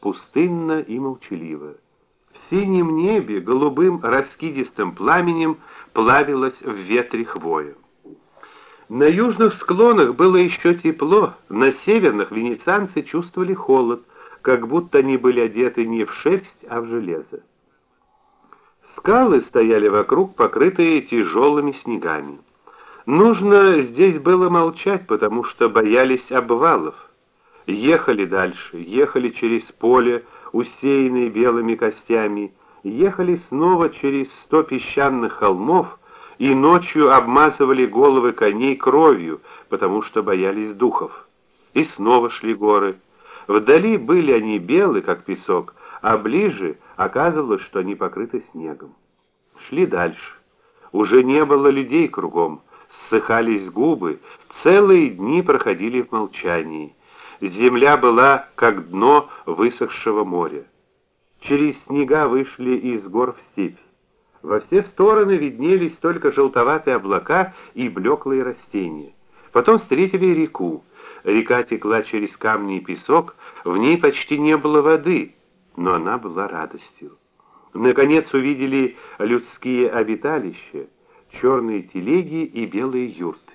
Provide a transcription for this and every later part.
пустынно и молчаливо. В синем небе голубым раскидистым пламенем плавилась в ветре хвоя. На южных склонах было еще тепло, на северных венецианцы чувствовали холод, как будто они были одеты не в шерсть, а в железо. Скалы стояли вокруг, покрытые тяжелыми снегами. Нужно здесь было молчать, потому что боялись обвалов. Ехали дальше, ехали через поле, усеянное белыми костями, ехали снова через сто песчаных холмов и ночью обмазывали головы коней кровью, потому что боялись духов. И снова шли горы. Вдали были они белы, как песок, а ближе оказывалось, что они покрыты снегом. Шли дальше. Уже не было людей кругом, ссыхались губы, целые дни проходили в молчании. Земля была как дно высохшего моря. Через снега вышли из гор в степь. Во все стороны виднелись только желтоватые облака и блеклые растения. Потом встретили реку. Река текла через камни и песок, в ней почти не было воды, но она была радостью. Наконец увидели людские обиталища, черные телеги и белые юрты.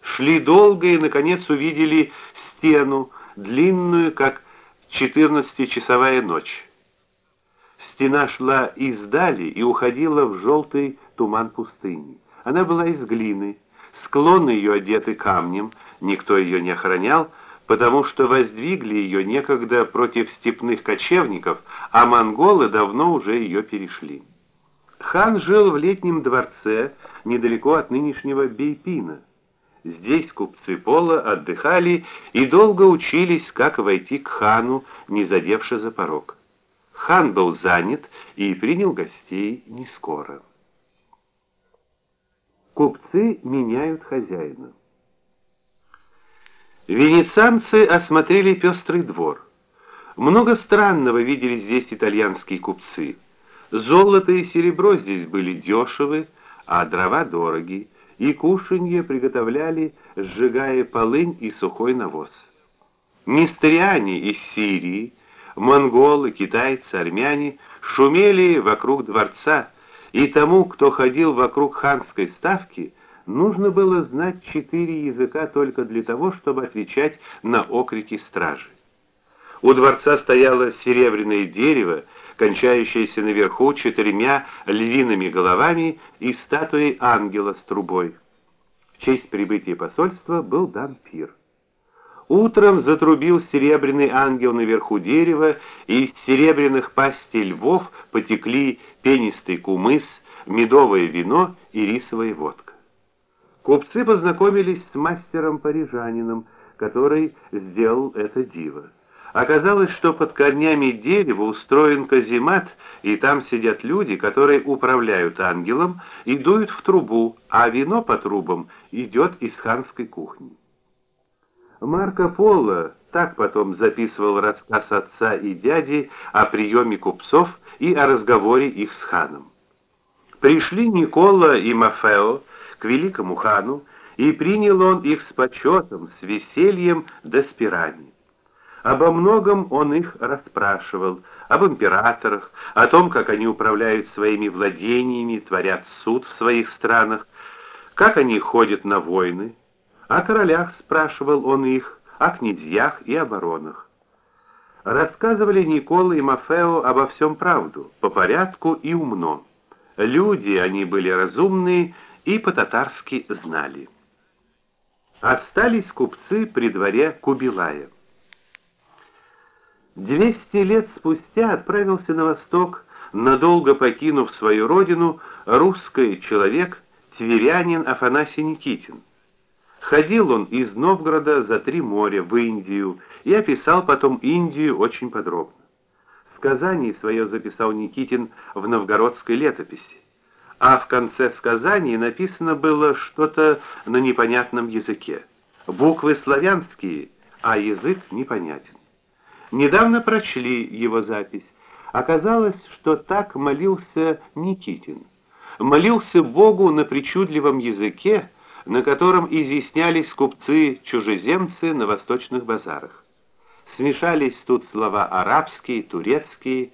Шли долго и наконец увидели стену, длинную, как четырнадцатичасовая ночь. Стена шла издали и уходила в желтый туман пустыни. Она была из глины, склоны ее одеты камнем, никто ее не охранял, потому что воздвигли ее некогда против степных кочевников, а монголы давно уже ее перешли. Хан жил в летнем дворце недалеко от нынешнего Бейпина. Здесь купцы Пола отдыхали и долго учились, как войти к хану, не задевши за порог. Хан был занят и принял гостей не скоро. Купцы меняют хозяина. Венецианцы осмотрели пестрый двор. Много странного видели здесь итальянские купцы. Золото и серебро здесь были дешевы, а дрова дороги и кушанье приготовляли, сжигая полынь и сухой навоз. Нестериане из Сирии, монголы, китайцы, армяне шумели вокруг дворца, и тому, кто ходил вокруг ханской ставки, нужно было знать четыре языка только для того, чтобы отвечать на окрики стражи. У дворца стояло серебряное дерево, кончающееся наверху четырьмя львиными головами и статуей ангела с трубой. В честь прибытия посольства был дан пир. Утром затрубил серебряный ангел наверху дерева, и из серебряных пастей львов потекли пенистый кумыс, медовое вино и рисовая водка. Купцы познакомились с мастером-парижанином, который сделал это диво. Оказалось, что под корнями дерева устроен каземат, и там сидят люди, которые управляют ангелом и дуют в трубу, а вино по трубам идет из ханской кухни. Марко Поло так потом записывал рассказ отца и дяди о приеме купцов и о разговоре их с ханом. Пришли Никола и Мафео к великому хану, и принял он их с почетом, с весельем да с пирами. Обо многом он их расспрашивал, об императорах, о том, как они управляют своими владениями, творят суд в своих странах, как они ходят на войны. О королях спрашивал он их, о князьях и оборонах. Рассказывали Никола и Мафео обо всем правду, по порядку и умно. Люди они были разумные и по-татарски знали. Остались купцы при дворе Кубилая. Двести лет спустя отправился на восток, надолго покинув свою родину, русский человек, тверянин Афанасий Никитин. Ходил он из Новгорода за три моря в Индию и описал потом Индию очень подробно. Сказание свое записал Никитин в новгородской летописи, а в конце сказания написано было что-то на непонятном языке. Буквы славянские, а язык непонятен. Недавно прочли его запись. Оказалось, что так молился Никитин. Молился Богу на причудливом языке, на котором изъяснялись купцы-чужеземцы на восточных базарах. Смешались тут слова арабские, турецкие,